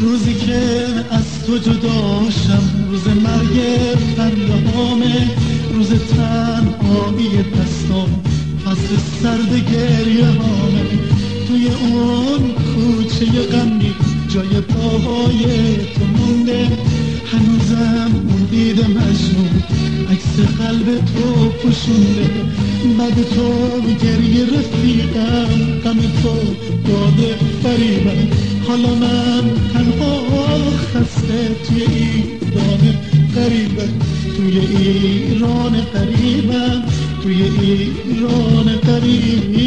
روزی که از تو جداشم روز مرگ فریامه روز تنهایی دستام فصل سرد گریه هامه توی اون کوچه غمی جای پاهای تو مونده هنوزم اون دید مجنون عکس قلب تو پوشونده. بعد تو گریه رفیقم غم تو داده فریبم. حالا من تنها خسته توی ایران قریبم توی ایران قریبم توی ایران قریبم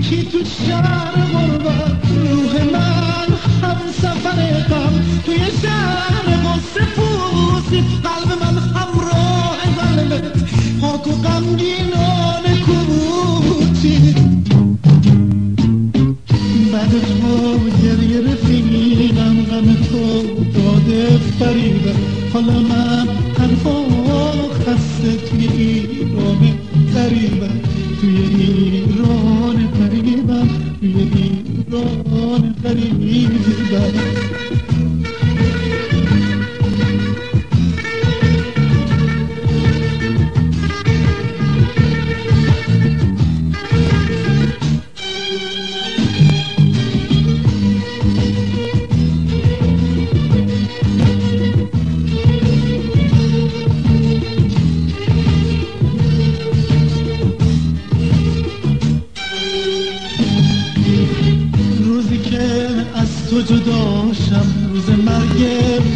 یکی تو شهر غربت روح من هم سفر غم. توی شهر قصه پوسی قلب من همراه قلبت پاک و غمگینان کوچی بعد تو گریه رفیقم غم تو داده فریبم حالا من تنها خسته توی ایران قریبم توی ایران ایران قریبم تو جداشم روز مرگ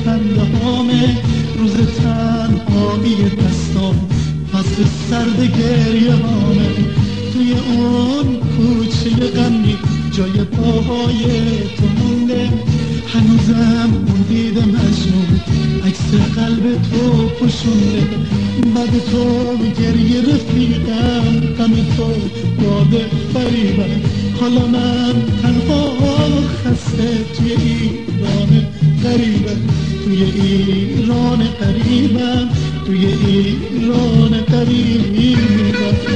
فریامه روز تنهایی دستام فصل سرد گریه هامه. توی اون کوچه غمی جای پاهای تو مونده هنوزم اون دید مجنون. عکس قلب تو پوشونده بعد تو گریه رفیقم غم تو داده فریبم حالا من تنها خسته توی ایران قریبم توی ایران قریبم توی ایران قریبم